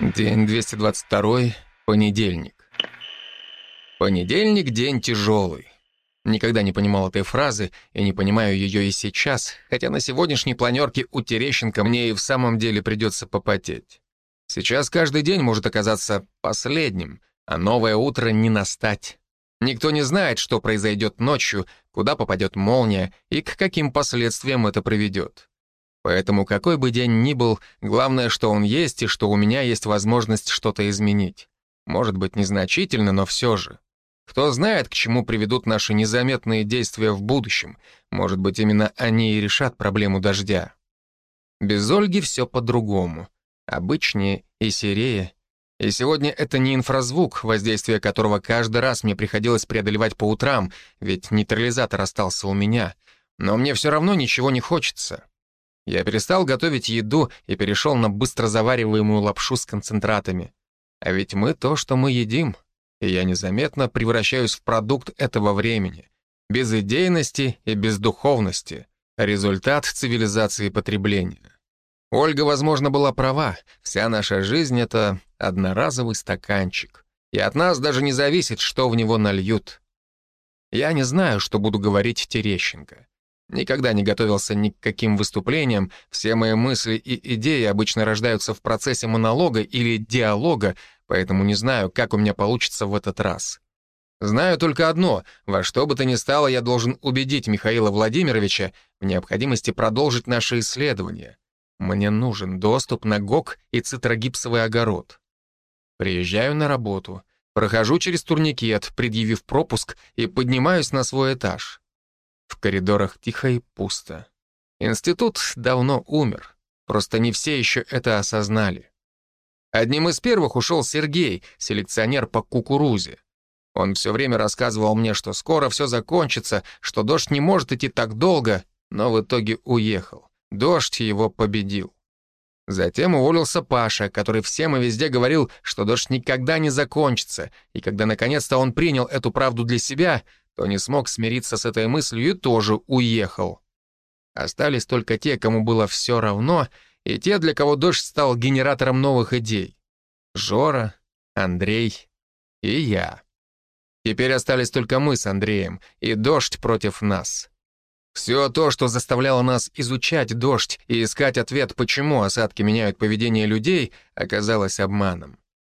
День 222, понедельник. Понедельник — день тяжелый. Никогда не понимал этой фразы и не понимаю ее и сейчас, хотя на сегодняшней планерке у Терещенко мне и в самом деле придется попотеть. Сейчас каждый день может оказаться последним, а новое утро не настать. Никто не знает, что произойдет ночью, куда попадет молния и к каким последствиям это приведет. Поэтому какой бы день ни был, главное, что он есть и что у меня есть возможность что-то изменить. Может быть, незначительно, но все же. Кто знает, к чему приведут наши незаметные действия в будущем. Может быть, именно они и решат проблему дождя. Без Ольги все по-другому. Обычнее и серее. И сегодня это не инфразвук, воздействие которого каждый раз мне приходилось преодолевать по утрам, ведь нейтрализатор остался у меня. Но мне все равно ничего не хочется. Я перестал готовить еду и перешел на быстро завариваемую лапшу с концентратами. А ведь мы то, что мы едим, и я незаметно превращаюсь в продукт этого времени. Без идейности и без духовности. Результат цивилизации потребления. Ольга, возможно, была права. Вся наша жизнь — это одноразовый стаканчик. И от нас даже не зависит, что в него нальют. Я не знаю, что буду говорить Терещенко. Никогда не готовился ни к каким выступлениям, все мои мысли и идеи обычно рождаются в процессе монолога или диалога, поэтому не знаю, как у меня получится в этот раз. Знаю только одно, во что бы то ни стало, я должен убедить Михаила Владимировича в необходимости продолжить наши исследования. Мне нужен доступ на ГОК и цитрогипсовый огород. Приезжаю на работу, прохожу через турникет, предъявив пропуск, и поднимаюсь на свой этаж. В коридорах тихо и пусто. Институт давно умер, просто не все еще это осознали. Одним из первых ушел Сергей, селекционер по кукурузе. Он все время рассказывал мне, что скоро все закончится, что дождь не может идти так долго, но в итоге уехал. Дождь его победил. Затем уволился Паша, который всем и везде говорил, что дождь никогда не закончится, и когда наконец-то он принял эту правду для себя, то не смог смириться с этой мыслью и тоже уехал. Остались только те, кому было все равно, и те, для кого дождь стал генератором новых идей. Жора, Андрей и я. Теперь остались только мы с Андреем, и дождь против нас. Все то, что заставляло нас изучать дождь и искать ответ, почему осадки меняют поведение людей, оказалось обманом.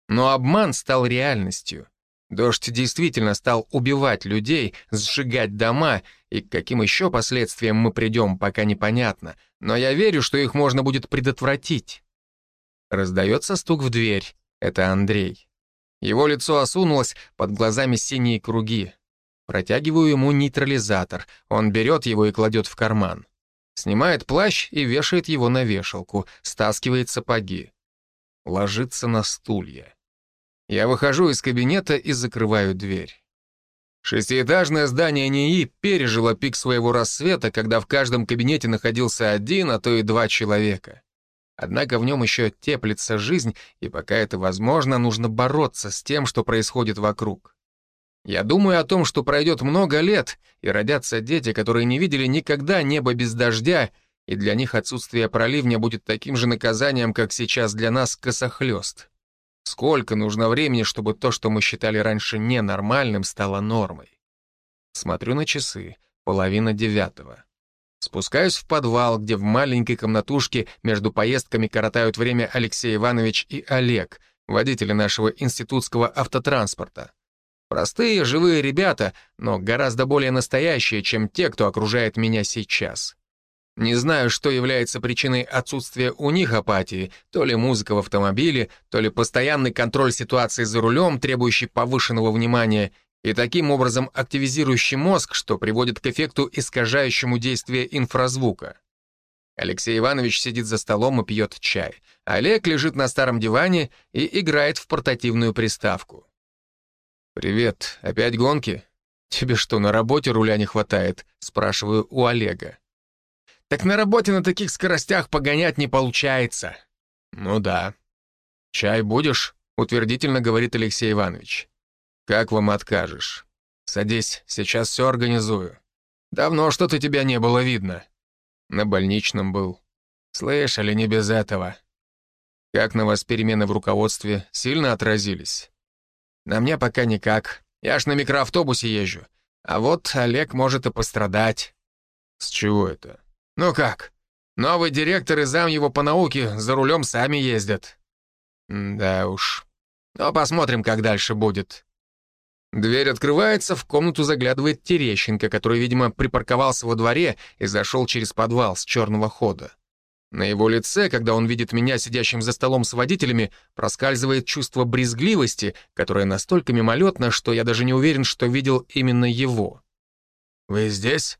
Но обман стал реальностью. Дождь действительно стал убивать людей, сжигать дома, и к каким еще последствиям мы придем, пока непонятно, но я верю, что их можно будет предотвратить. Раздается стук в дверь. Это Андрей. Его лицо осунулось, под глазами синие круги. Протягиваю ему нейтрализатор. Он берет его и кладет в карман. Снимает плащ и вешает его на вешалку, стаскивает сапоги. Ложится на стулья. Я выхожу из кабинета и закрываю дверь. Шестиэтажное здание НИИ пережило пик своего рассвета, когда в каждом кабинете находился один, а то и два человека. Однако в нем еще теплится жизнь, и пока это возможно, нужно бороться с тем, что происходит вокруг. Я думаю о том, что пройдет много лет, и родятся дети, которые не видели никогда небо без дождя, и для них отсутствие проливня будет таким же наказанием, как сейчас для нас косохлёст. Сколько нужно времени, чтобы то, что мы считали раньше ненормальным, стало нормой? Смотрю на часы. Половина девятого. Спускаюсь в подвал, где в маленькой комнатушке между поездками коротают время Алексей Иванович и Олег, водители нашего институтского автотранспорта. Простые, живые ребята, но гораздо более настоящие, чем те, кто окружает меня сейчас. Не знаю, что является причиной отсутствия у них апатии, то ли музыка в автомобиле, то ли постоянный контроль ситуации за рулем, требующий повышенного внимания, и таким образом активизирующий мозг, что приводит к эффекту, искажающему действие инфразвука. Алексей Иванович сидит за столом и пьет чай. Олег лежит на старом диване и играет в портативную приставку. «Привет, опять гонки? Тебе что, на работе руля не хватает?» — спрашиваю у Олега. Так на работе на таких скоростях погонять не получается. Ну да. Чай будешь? Утвердительно говорит Алексей Иванович. Как вам откажешь? Садись, сейчас все организую. Давно что-то тебя не было видно. На больничном был. Слышали, не без этого. Как на вас перемены в руководстве сильно отразились? На мне пока никак. Я ж на микроавтобусе езжу. А вот Олег может и пострадать. С чего это? Ну как? Новый директор и зам его по науке за рулем сами ездят. Да уж. Но посмотрим, как дальше будет. Дверь открывается, в комнату заглядывает Терещенко, который, видимо, припарковался во дворе и зашел через подвал с черного хода. На его лице, когда он видит меня сидящим за столом с водителями, проскальзывает чувство брезгливости, которое настолько мимолетно, что я даже не уверен, что видел именно его. «Вы здесь?»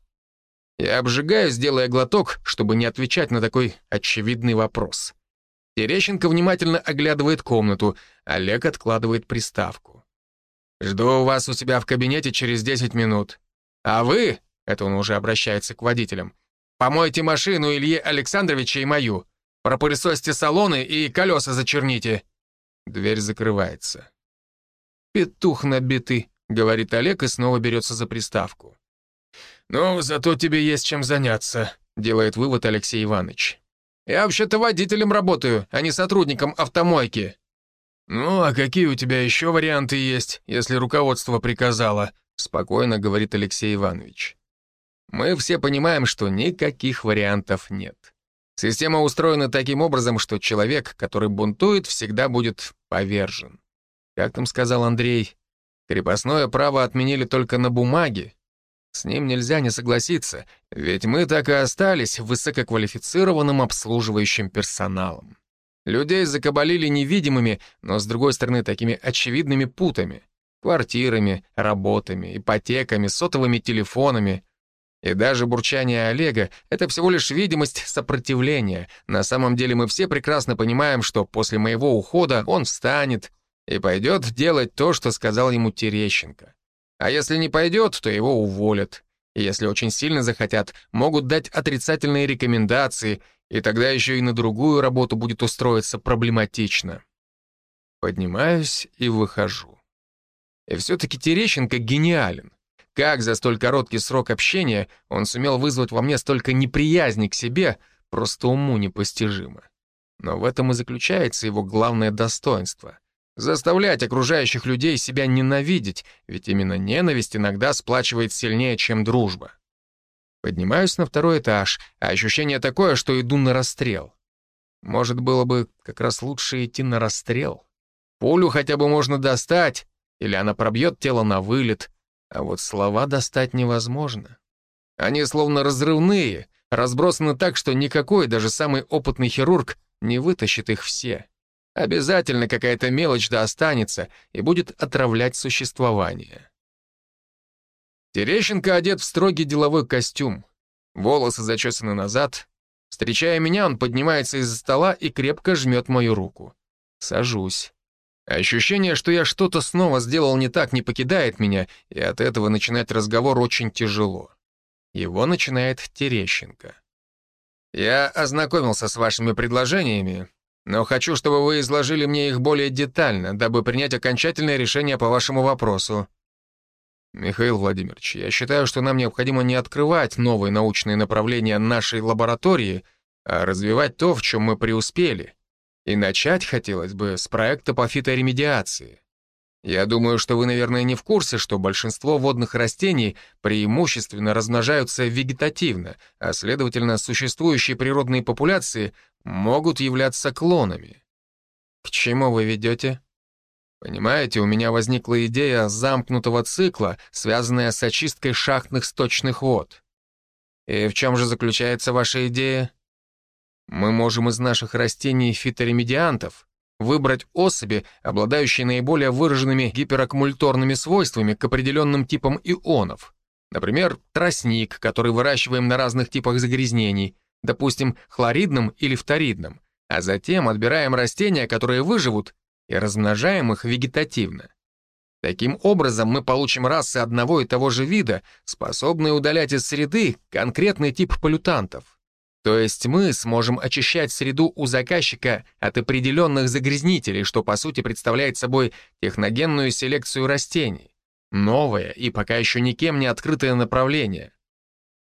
Я обжигаюсь, делая глоток, чтобы не отвечать на такой очевидный вопрос. Терещенко внимательно оглядывает комнату, Олег откладывает приставку. «Жду вас у себя в кабинете через 10 минут. А вы, — это он уже обращается к водителям, Помойте машину Ильи Александровича и мою. Пропылесосьте салоны и колеса зачерните». Дверь закрывается. «Петух набитый», — говорит Олег и снова берется за приставку. «Ну, зато тебе есть чем заняться», — делает вывод Алексей Иванович. «Я вообще-то водителем работаю, а не сотрудником автомойки». «Ну, а какие у тебя еще варианты есть, если руководство приказало?» — спокойно говорит Алексей Иванович. Мы все понимаем, что никаких вариантов нет. Система устроена таким образом, что человек, который бунтует, всегда будет повержен. Как там сказал Андрей, крепостное право отменили только на бумаге. С ним нельзя не согласиться, ведь мы так и остались высококвалифицированным обслуживающим персоналом. Людей закабалили невидимыми, но, с другой стороны, такими очевидными путами. Квартирами, работами, ипотеками, сотовыми телефонами — и даже бурчание Олега — это всего лишь видимость сопротивления. На самом деле мы все прекрасно понимаем, что после моего ухода он встанет и пойдет делать то, что сказал ему Терещенко. А если не пойдет, то его уволят. И если очень сильно захотят, могут дать отрицательные рекомендации, и тогда еще и на другую работу будет устроиться проблематично. Поднимаюсь и выхожу. И все-таки Терещенко гениален. Как за столь короткий срок общения он сумел вызвать во мне столько неприязни к себе, просто уму непостижимо. Но в этом и заключается его главное достоинство — заставлять окружающих людей себя ненавидеть, ведь именно ненависть иногда сплачивает сильнее, чем дружба. Поднимаюсь на второй этаж, а ощущение такое, что иду на расстрел. Может, было бы как раз лучше идти на расстрел? Пулю хотя бы можно достать, или она пробьет тело на вылет, а вот слова достать невозможно. Они словно разрывные, разбросаны так, что никакой, даже самый опытный хирург, не вытащит их все. Обязательно какая-то мелочь да останется и будет отравлять существование. Терещенко одет в строгий деловой костюм. Волосы зачесаны назад. Встречая меня, он поднимается из-за стола и крепко жмет мою руку. Сажусь. Ощущение, что я что-то снова сделал не так, не покидает меня, и от этого начинать разговор очень тяжело. Его начинает Терещенко. «Я ознакомился с вашими предложениями, но хочу, чтобы вы изложили мне их более детально, дабы принять окончательное решение по вашему вопросу». «Михаил Владимирович, я считаю, что нам необходимо не открывать новые научные направления нашей лаборатории, а развивать то, в чем мы преуспели» И начать хотелось бы с проекта по фиторемедиации. Я думаю, что вы, наверное, не в курсе, что большинство водных растений преимущественно размножаются вегетативно, а, следовательно, существующие природные популяции могут являться клонами. К чему вы ведете? Понимаете, у меня возникла идея замкнутого цикла, связанная с очисткой шахтных сточных вод. И в чем же заключается ваша идея? Мы можем из наших растений фиторемедиантов выбрать особи, обладающие наиболее выраженными гипераккумуляторными свойствами к определенным типам ионов. Например, тростник, который выращиваем на разных типах загрязнений, допустим, хлоридным или фторидным, а затем отбираем растения, которые выживут, и размножаем их вегетативно. Таким образом, мы получим расы одного и того же вида, способные удалять из среды конкретный тип полютантов. То есть мы сможем очищать среду у заказчика от определенных загрязнителей, что по сути представляет собой техногенную селекцию растений. Новое и пока еще никем не открытое направление.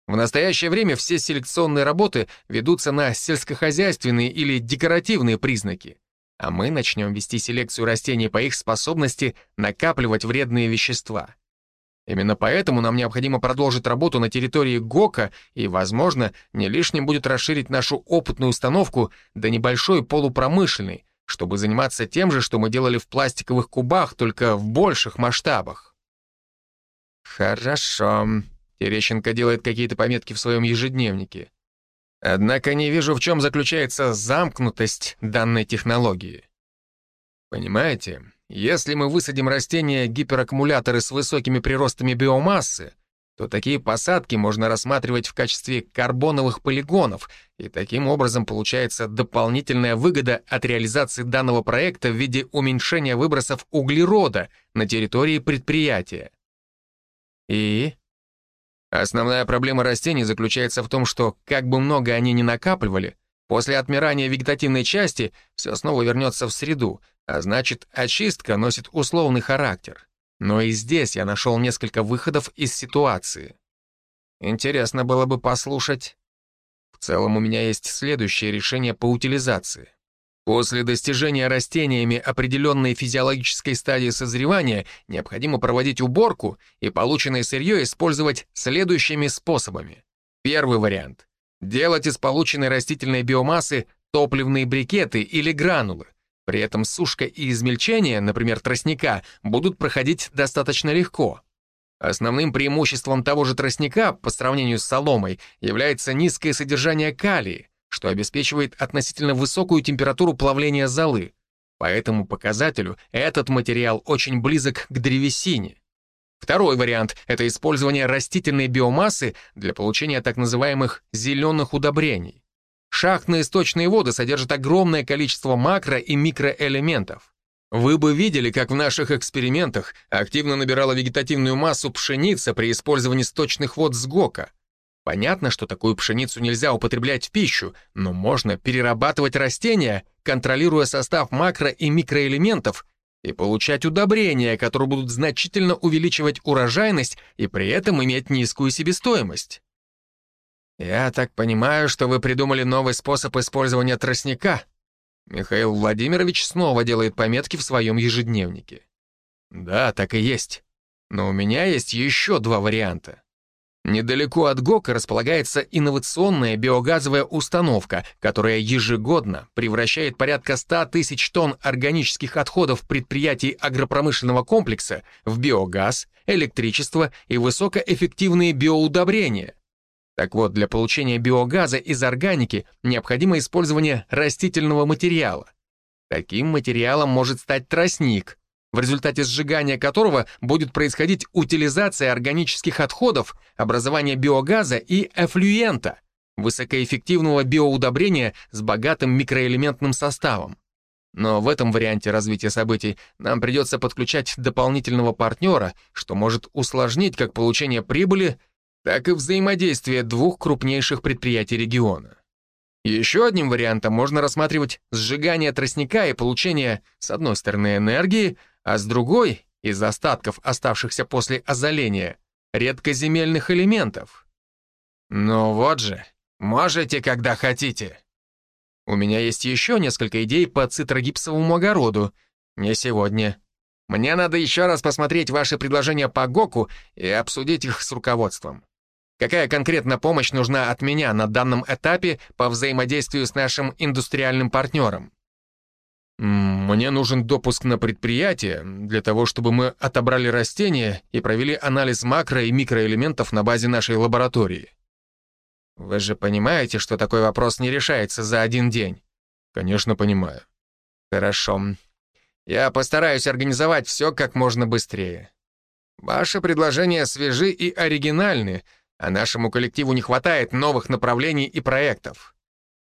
В настоящее время все селекционные работы ведутся на сельскохозяйственные или декоративные признаки. а мы начнем вести селекцию растений по их способности накапливать вредные вещества. Именно поэтому нам необходимо продолжить работу на территории ГОКа и, возможно, не лишним будет расширить нашу опытную установку до небольшой полупромышленной, чтобы заниматься тем же, что мы делали в пластиковых кубах, только в больших масштабах. Хорошо. Терещенко делает какие-то пометки в своем ежедневнике. Однако не вижу, в чем заключается замкнутость данной технологии. Понимаете, если мы высадим растения-гипераккумуляторы с высокими приростами биомассы, то такие посадки можно рассматривать в качестве карбоновых полигонов, и таким образом получается дополнительная выгода от реализации данного проекта в виде уменьшения выбросов углерода на территории предприятия. И основная проблема растений заключается в том, что как бы много они ни накапливали, после отмирания вегетативной части все снова вернется в среду, а значит, очистка носит условный характер. Но и здесь я нашел несколько выходов из ситуации. Интересно было бы послушать. В целом у меня есть следующее решение по утилизации. После достижения растениями определенной физиологической стадии созревания необходимо проводить уборку и полученное сырье использовать следующими способами. Первый вариант — делать из полученной растительной биомассы топливные брикеты или гранулы, при этом сушка и измельчение, например, тростника, будут проходить достаточно легко. Основным преимуществом того же тростника по сравнению с соломой является низкое содержание калия, что обеспечивает относительно высокую температуру плавления золы. По этому показателю этот материал очень близок к древесине. Второй вариант — это использование растительной биомассы для получения так называемых зеленых удобрений. Шахтные сточные воды содержат огромное количество макро- и микроэлементов. Вы бы видели, как в наших экспериментах активно набирала вегетативную массу пшеница при использовании сточных вод с ГОКа. Понятно, что такую пшеницу нельзя употреблять в пищу, но можно перерабатывать растения, контролируя состав макро- и микроэлементов, и получать удобрения, которые будут значительно увеличивать урожайность и при этом иметь низкую себестоимость. «Я так понимаю, что вы придумали новый способ использования тростника?» Михаил Владимирович снова делает пометки в своем ежедневнике. «Да, так и есть. Но у меня есть еще два варианта. Недалеко от ГОКа располагается инновационная биогазовая установка, которая ежегодно превращает порядка 100 тысяч тонн органических отходов предприятий агропромышленного комплекса в биогаз, электричество и высокоэффективные биоудобрения. Так вот, для получения биогаза из органики необходимо использование растительного материала. Таким материалом может стать тростник, в результате сжигания которого будет происходить утилизация органических отходов, образование биогаза и эфлюента, высокоэффективного биоудобрения с богатым микроэлементным составом. Но в этом варианте развития событий нам придется подключать дополнительного партнера, что может усложнить как получение прибыли, так и взаимодействие двух крупнейших предприятий региона. Еще одним вариантом можно рассматривать сжигание тростника и получение, с одной стороны, энергии, а с другой, из остатков, оставшихся после озоления, редкоземельных элементов. Ну вот же, можете, когда хотите. У меня есть еще несколько идей по цитрогипсовому огороду. Не сегодня. Мне надо еще раз посмотреть ваши предложения по ГОКу и обсудить их с руководством. Какая конкретно помощь нужна от меня на данном этапе по взаимодействию с нашим индустриальным партнером? Мне нужен допуск на предприятие для того, чтобы мы отобрали растения и провели анализ макро- и микроэлементов на базе нашей лаборатории. Вы же понимаете, что такой вопрос не решается за один день? Конечно, понимаю. Хорошо. Я постараюсь организовать все как можно быстрее. Ваши предложения свежи и оригинальны, а нашему коллективу не хватает новых направлений и проектов.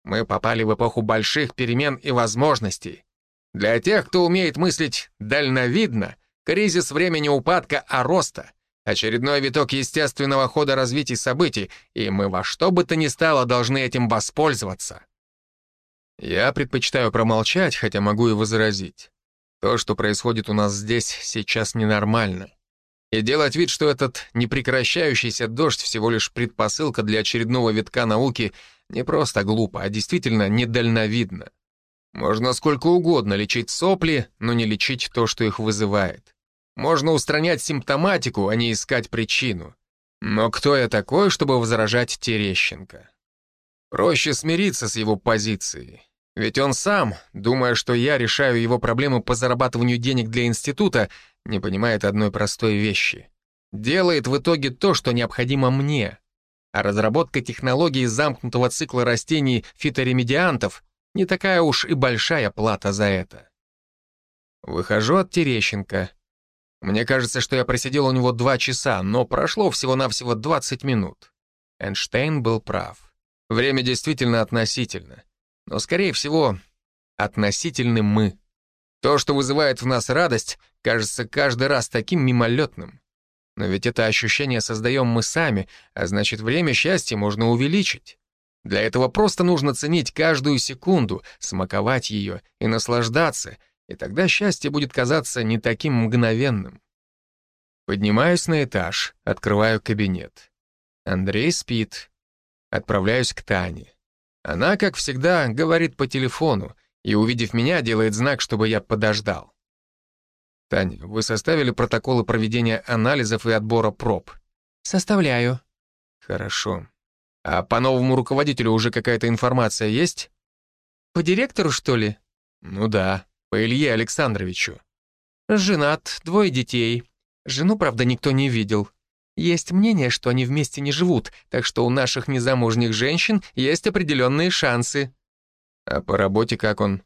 Мы попали в эпоху больших перемен и возможностей. Для тех, кто умеет мыслить дальновидно, кризис времени упадка, а роста — очередной виток естественного хода развития событий, и мы во что бы то ни стало должны этим воспользоваться. Я предпочитаю промолчать, хотя могу и возразить. То, что происходит у нас здесь, сейчас ненормально. И делать вид, что этот непрекращающийся дождь всего лишь предпосылка для очередного витка науки, не просто глупо, а действительно недальновидно. Можно сколько угодно лечить сопли, но не лечить то, что их вызывает. Можно устранять симптоматику, а не искать причину. Но кто я такой, чтобы возражать Терещенко? Проще смириться с его позицией. Ведь он сам, думая, что я решаю его проблемы по зарабатыванию денег для института, не понимает одной простой вещи. Делает в итоге то, что необходимо мне. А разработка технологии замкнутого цикла растений фиторемедиантов не такая уж и большая плата за это. Выхожу от Терещенко. Мне кажется, что я просидел у него два часа, но прошло всего-навсего 20 минут. Эйнштейн был прав. Время действительно относительно. Но, скорее всего, относительны мы. То, что вызывает в нас радость, кажется каждый раз таким мимолетным. Но ведь это ощущение создаем мы сами, а значит, время счастья можно увеличить. Для этого просто нужно ценить каждую секунду, смаковать ее и наслаждаться, и тогда счастье будет казаться не таким мгновенным. Поднимаюсь на этаж, открываю кабинет. Андрей спит. Отправляюсь к Тане. Она, как всегда, говорит по телефону и, увидев меня, делает знак, чтобы я подождал. «Таня, вы составили протоколы проведения анализов и отбора проб?» «Составляю». «Хорошо. А по новому руководителю уже какая-то информация есть?» «По директору, что ли?» «Ну да, по Илье Александровичу». «Женат, двое детей. Жену, правда, никто не видел. Есть мнение, что они вместе не живут, так что у наших незамужних женщин есть определенные шансы». «А по работе как он?»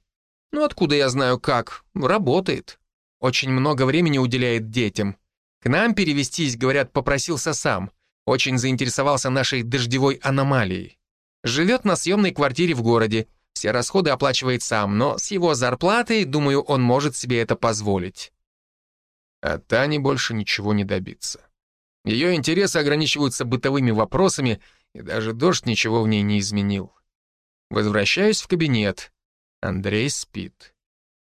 «Ну, откуда я знаю как? Работает. Очень много времени уделяет детям. К нам перевестись, говорят, попросился сам. Очень заинтересовался нашей дождевой аномалией. Живет на съемной квартире в городе. Все расходы оплачивает сам, но с его зарплатой, думаю, он может себе это позволить». А Тане больше ничего не добиться. Ее интересы ограничиваются бытовыми вопросами, и даже дождь ничего в ней не изменил. Возвращаюсь в кабинет. Андрей спит.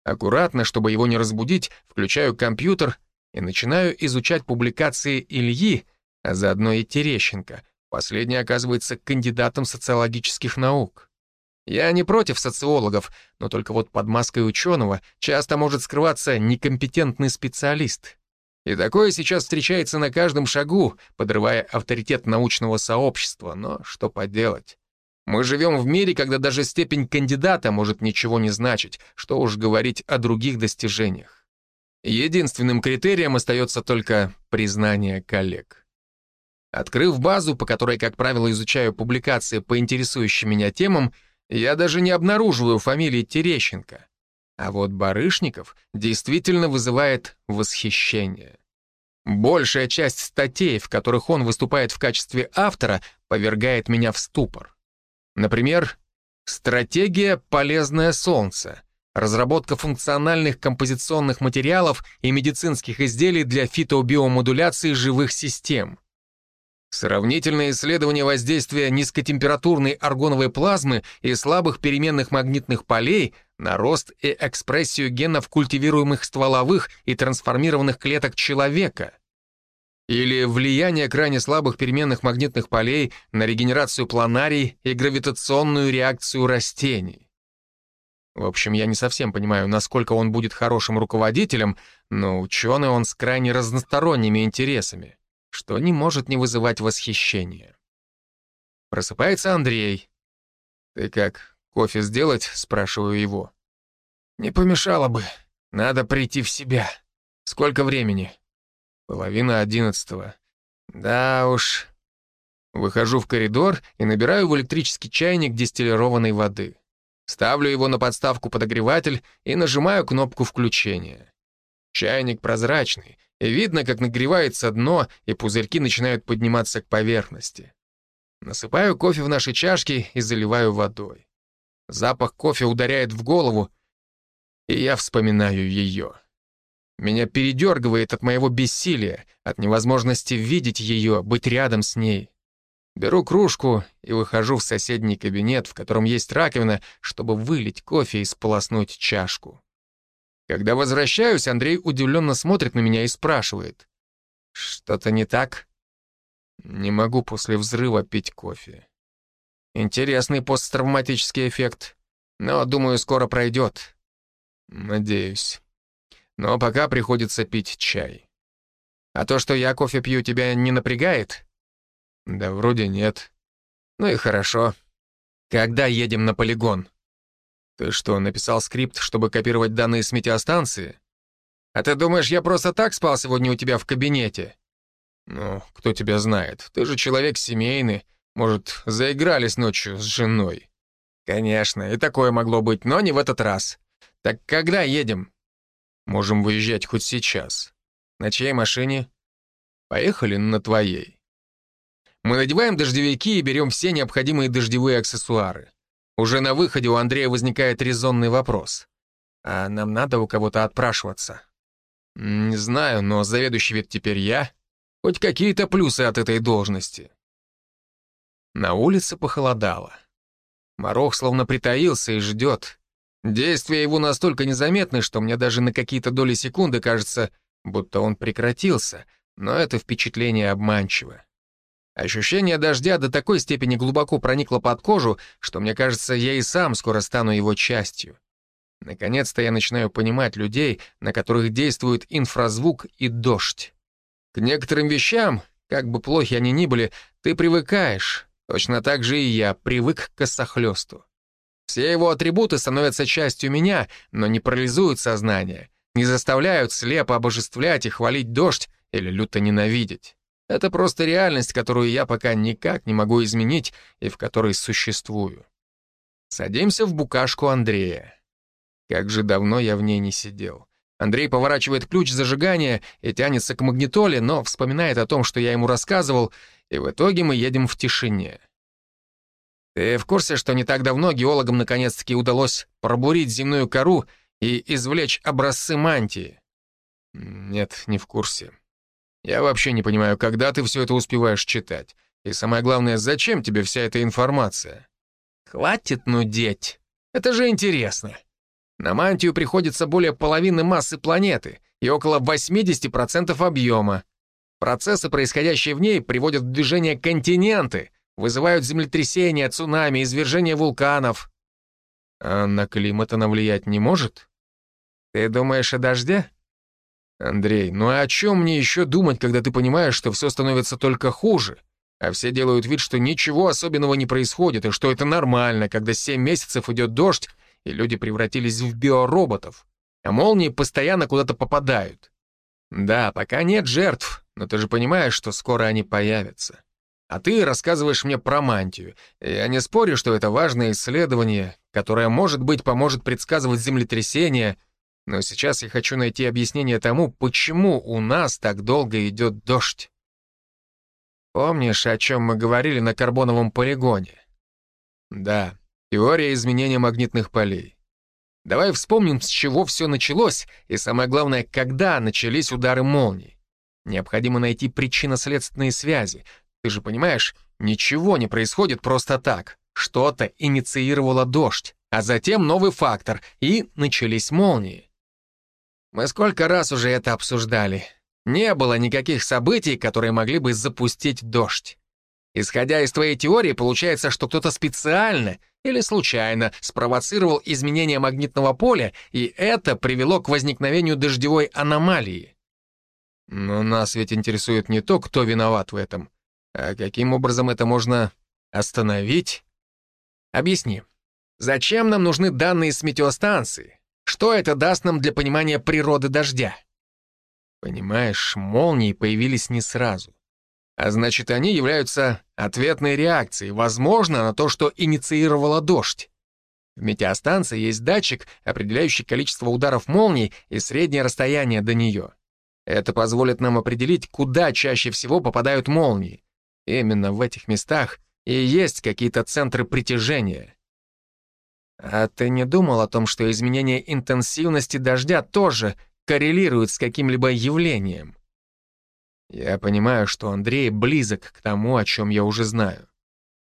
Аккуратно, чтобы его не разбудить, включаю компьютер и начинаю изучать публикации Ильи, а заодно и Терещенко. Последний оказывается кандидатом социологических наук. Я не против социологов, но только вот под маской ученого часто может скрываться некомпетентный специалист. И такое сейчас встречается на каждом шагу, подрывая авторитет научного сообщества. Но что поделать? Мы живем в мире, когда даже степень кандидата может ничего не значить, что уж говорить о других достижениях. Единственным критерием остается только признание коллег. Открыв базу, по которой, как правило, изучаю публикации по интересующим меня темам, я даже не обнаруживаю фамилии Терещенко. А вот Барышников действительно вызывает восхищение. Большая часть статей, в которых он выступает в качестве автора, повергает меня в ступор. Например, «Стратегия «Полезное солнце», разработка функциональных композиционных материалов и медицинских изделий для фитобиомодуляции живых систем, Сравнительное исследование воздействия низкотемпературной аргоновой плазмы и слабых переменных магнитных полей на рост и экспрессию генов культивируемых стволовых и трансформированных клеток человека. Или влияние крайне слабых переменных магнитных полей на регенерацию планарий и гравитационную реакцию растений. В общем, я не совсем понимаю, насколько он будет хорошим руководителем, но ученый он с крайне разносторонними интересами что не может не вызывать восхищения. Просыпается Андрей. «Ты как, кофе сделать?» — спрашиваю его. «Не помешало бы. Надо прийти в себя. Сколько времени?» «Половина одиннадцатого. Да уж». Выхожу в коридор и набираю в электрический чайник дистиллированной воды. Ставлю его на подставку подогреватель и нажимаю кнопку включения. Чайник прозрачный, видно, как нагревается дно, и пузырьки начинают подниматься к поверхности. Насыпаю кофе в наши чашки и заливаю водой. Запах кофе ударяет в голову, и я вспоминаю ее. Меня передергивает от моего бессилия, от невозможности видеть ее, быть рядом с ней. Беру кружку и выхожу в соседний кабинет, в котором есть раковина, чтобы вылить кофе и сполоснуть чашку. Когда возвращаюсь, Андрей удивленно смотрит на меня и спрашивает. «Что-то не так?» Не могу после взрыва пить кофе. Интересный посттравматический эффект. Но, думаю, скоро пройдет. Надеюсь. Но пока приходится пить чай. А то, что я кофе пью, тебя не напрягает? Да вроде нет. Ну и хорошо. Когда едем на полигон? Ты что, написал скрипт, чтобы копировать данные с метеостанции? А ты думаешь, я просто так спал сегодня у тебя в кабинете? Ну, кто тебя знает? Ты же человек семейный. Может, заигрались ночью с женой? Конечно, и такое могло быть, но не в этот раз. Так когда едем? Можем выезжать хоть сейчас. На чьей машине? Поехали на твоей. Мы надеваем дождевики и берем все необходимые дождевые аксессуары. Уже на выходе у Андрея возникает резонный вопрос. А нам надо у кого-то отпрашиваться? Не знаю, но заведующий ведь теперь я. Хоть какие-то плюсы от этой должности. На улице похолодало. Морох словно притаился и ждет. Действия его настолько незаметны, что мне даже на какие-то доли секунды кажется, будто он прекратился, но это впечатление обманчиво. Ощущение дождя до такой степени глубоко проникло под кожу, что мне кажется, я и сам скоро стану его частью. Наконец-то я начинаю понимать людей, на которых действует инфразвук и дождь. К некоторым вещам, как бы плохи они ни были, ты привыкаешь. Точно так же и я привык к косохлёсту. Все его атрибуты становятся частью меня, но не парализуют сознание, не заставляют слепо обожествлять и хвалить дождь или люто ненавидеть. Это просто реальность, которую я пока никак не могу изменить и в которой существую. Садимся в букашку Андрея. Как же давно я в ней не сидел. Андрей поворачивает ключ зажигания и тянется к магнитоле, но вспоминает о том, что я ему рассказывал, и в итоге мы едем в тишине. Ты в курсе, что не так давно геологам наконец-таки удалось пробурить земную кору и извлечь образцы мантии? Нет, не в курсе. Я вообще не понимаю, когда ты все это успеваешь читать. И самое главное, зачем тебе вся эта информация? Хватит нудеть. Это же интересно. На мантию приходится более половины массы планеты и около 80% объема. Процессы, происходящие в ней, приводят в движение континенты, вызывают землетрясения, цунами, извержения вулканов. А на климат она влиять не может? Ты думаешь о дожде? Андрей, ну а о чем мне еще думать, когда ты понимаешь, что все становится только хуже, а все делают вид, что ничего особенного не происходит, и что это нормально, когда 7 месяцев идет дождь, и люди превратились в биороботов, а молнии постоянно куда-то попадают. Да, пока нет жертв, но ты же понимаешь, что скоро они появятся. А ты рассказываешь мне про мантию. Я не спорю, что это важное исследование, которое, может быть, поможет предсказывать землетрясения, но сейчас я хочу найти объяснение тому, почему у нас так долго идет дождь. Помнишь, о чем мы говорили на карбоновом полигоне? Да, Теория изменения магнитных полей. Давай вспомним, с чего все началось, и самое главное, когда начались удары молний. Необходимо найти причинно-следственные связи. Ты же понимаешь, ничего не происходит просто так. Что-то инициировало дождь, а затем новый фактор, и начались молнии. Мы сколько раз уже это обсуждали. Не было никаких событий, которые могли бы запустить дождь. Исходя из твоей теории, получается, что кто-то специально или случайно спровоцировал изменение магнитного поля, и это привело к возникновению дождевой аномалии. Но нас ведь интересует не то, кто виноват в этом, а каким образом это можно остановить. Объясни, зачем нам нужны данные с метеостанции? Что это даст нам для понимания природы дождя? Понимаешь, молнии появились не сразу. А значит, они являются ответной реакцией, возможно, на то, что инициировало дождь. В метеостанции есть датчик, определяющий количество ударов молний и среднее расстояние до нее. Это позволит нам определить, куда чаще всего попадают молнии. Именно в этих местах и есть какие-то центры притяжения. А ты не думал о том, что изменение интенсивности дождя тоже коррелирует с каким-либо явлением? Я понимаю, что Андрей близок к тому, о чем я уже знаю.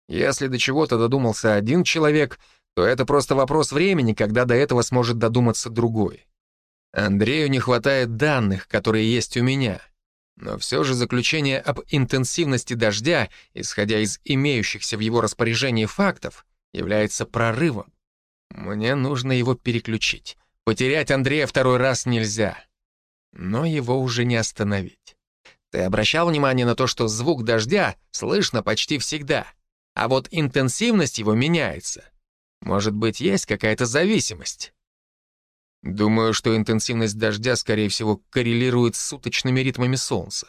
Если до чего-то додумался один человек, то это просто вопрос времени, когда до этого сможет додуматься другой. Андрею не хватает данных, которые есть у меня. Но все же заключение об интенсивности дождя, исходя из имеющихся в его распоряжении фактов, является прорывом. Мне нужно его переключить. Потерять Андрея второй раз нельзя. Но его уже не остановить. Ты обращал внимание на то, что звук дождя слышно почти всегда, а вот интенсивность его меняется. Может быть, есть какая-то зависимость? Думаю, что интенсивность дождя, скорее всего, коррелирует с суточными ритмами Солнца.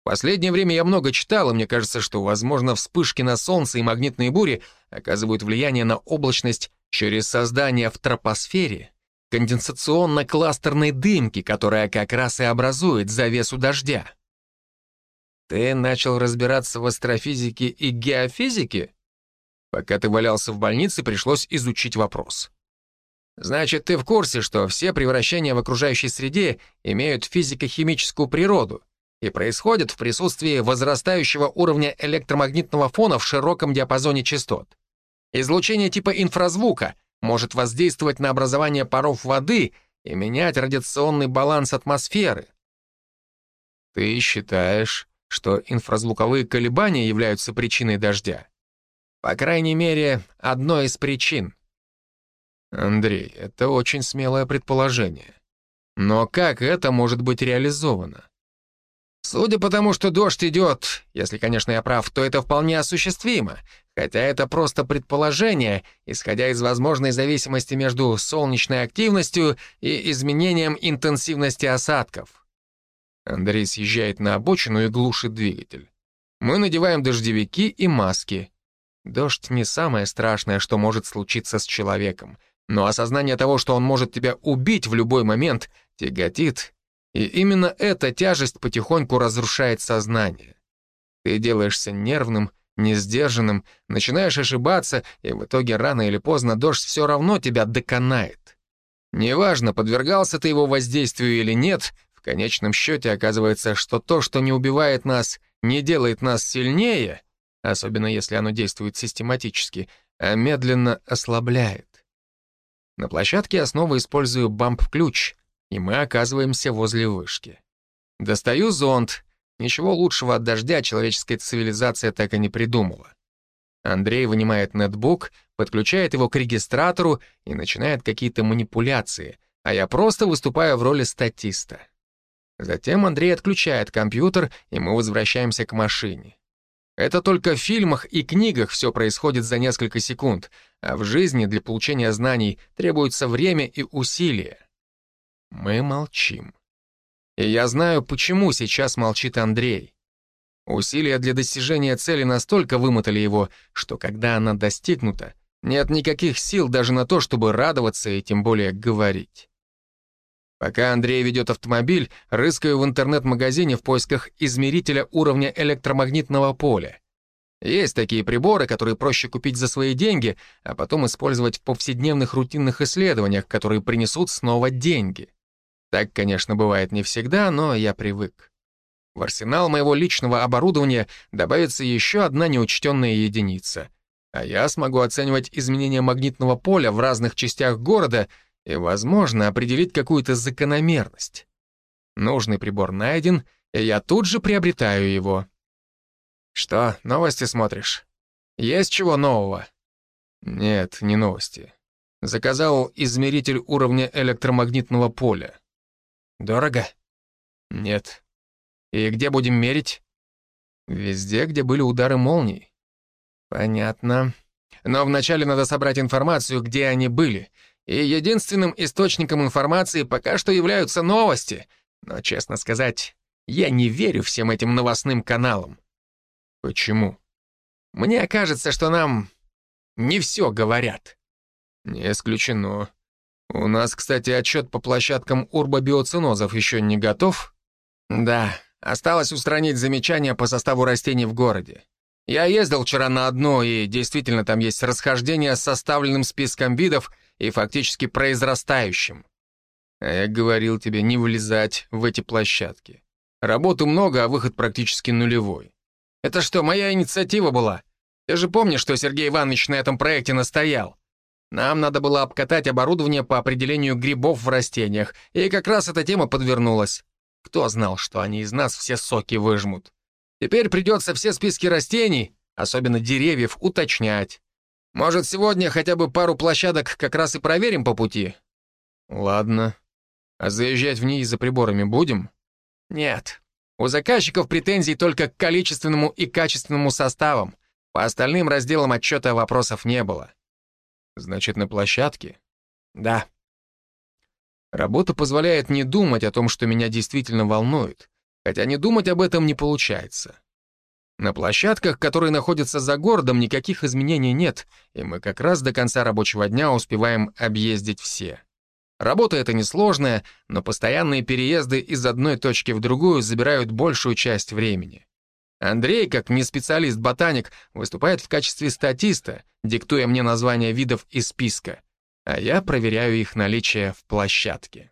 В последнее время я много читал, и мне кажется, что, возможно, вспышки на Солнце и магнитные бури оказывают влияние на облачность через создание в тропосфере конденсационно-кластерной дымки, которая как раз и образует завесу дождя. Ты начал разбираться в астрофизике и геофизике? Пока ты валялся в больнице, пришлось изучить вопрос. Значит, ты в курсе, что все превращения в окружающей среде имеют физико-химическую природу и происходят в присутствии возрастающего уровня электромагнитного фона в широком диапазоне частот. Излучение типа инфразвука может воздействовать на образование паров воды и менять радиационный баланс атмосферы. Ты считаешь, что инфразвуковые колебания являются причиной дождя? По крайней мере, одной из причин. Андрей, это очень смелое предположение. Но как это может быть реализовано? Судя по тому, что дождь идет, если, конечно, я прав, то это вполне осуществимо, хотя это просто предположение, исходя из возможной зависимости между солнечной активностью и изменением интенсивности осадков. Андрей съезжает на обочину и глушит двигатель. Мы надеваем дождевики и маски. Дождь не самое страшное, что может случиться с человеком, но осознание того, что он может тебя убить в любой момент, тяготит и именно эта тяжесть потихоньку разрушает сознание. Ты делаешься нервным, несдержанным, начинаешь ошибаться, и в итоге рано или поздно дождь все равно тебя доконает. Неважно, подвергался ты его воздействию или нет, в конечном счете оказывается, что то, что не убивает нас, не делает нас сильнее, особенно если оно действует систематически, а медленно ослабляет. На площадке снова использую бамп-ключ — и мы оказываемся возле вышки. Достаю зонт. Ничего лучшего от дождя человеческая цивилизация так и не придумала. Андрей вынимает нетбук, подключает его к регистратору и начинает какие-то манипуляции, а я просто выступаю в роли статиста. Затем Андрей отключает компьютер, и мы возвращаемся к машине. Это только в фильмах и книгах все происходит за несколько секунд, а в жизни для получения знаний требуется время и усилия. Мы молчим. И я знаю, почему сейчас молчит Андрей. Усилия для достижения цели настолько вымотали его, что когда она достигнута, нет никаких сил даже на то, чтобы радоваться и тем более говорить. Пока Андрей ведет автомобиль, рыскаю в интернет-магазине в поисках измерителя уровня электромагнитного поля. Есть такие приборы, которые проще купить за свои деньги, а потом использовать в повседневных рутинных исследованиях, которые принесут снова деньги. Так, конечно, бывает не всегда, но я привык. В арсенал моего личного оборудования добавится еще одна неучтенная единица, а я смогу оценивать изменения магнитного поля в разных частях города и, возможно, определить какую-то закономерность. Нужный прибор найден, и я тут же приобретаю его. Что, новости смотришь? Есть чего нового? Нет, не новости. Заказал измеритель уровня электромагнитного поля. Дорого? Нет. И где будем мерить? Везде, где были удары молний. Понятно. Но вначале надо собрать информацию, где они были. И единственным источником информации пока что являются новости. Но, честно сказать, я не верю всем этим новостным каналам. Почему? Мне кажется, что нам не все говорят. Не исключено. У нас, кстати, отчет по площадкам урбобиоцинозов еще не готов? Да, осталось устранить замечания по составу растений в городе. Я ездил вчера на одно, и действительно там есть расхождение с составленным списком видов и фактически произрастающим. А я говорил тебе не влезать в эти площадки. Работы много, а выход практически нулевой. Это что, моя инициатива была? Ты же помнишь, что Сергей Иванович на этом проекте настоял? Нам надо было обкатать оборудование по определению грибов в растениях, и как раз эта тема подвернулась. Кто знал, что они из нас все соки выжмут? Теперь придется все списки растений, особенно деревьев, уточнять. Может, сегодня хотя бы пару площадок как раз и проверим по пути?» «Ладно. А заезжать в ней за приборами будем?» «Нет. У заказчиков претензий только к количественному и качественному составам. По остальным разделам отчета вопросов не было». «Значит, на площадке?» «Да». Работа позволяет не думать о том, что меня действительно волнует, хотя не думать об этом не получается. На площадках, которые находятся за городом, никаких изменений нет, и мы как раз до конца рабочего дня успеваем объездить все. Работа эта несложная, но постоянные переезды из одной точки в другую забирают большую часть времени. Андрей, как не специалист-ботаник, выступает в качестве статиста, диктуя мне названия видов из списка, а я проверяю их наличие в площадке.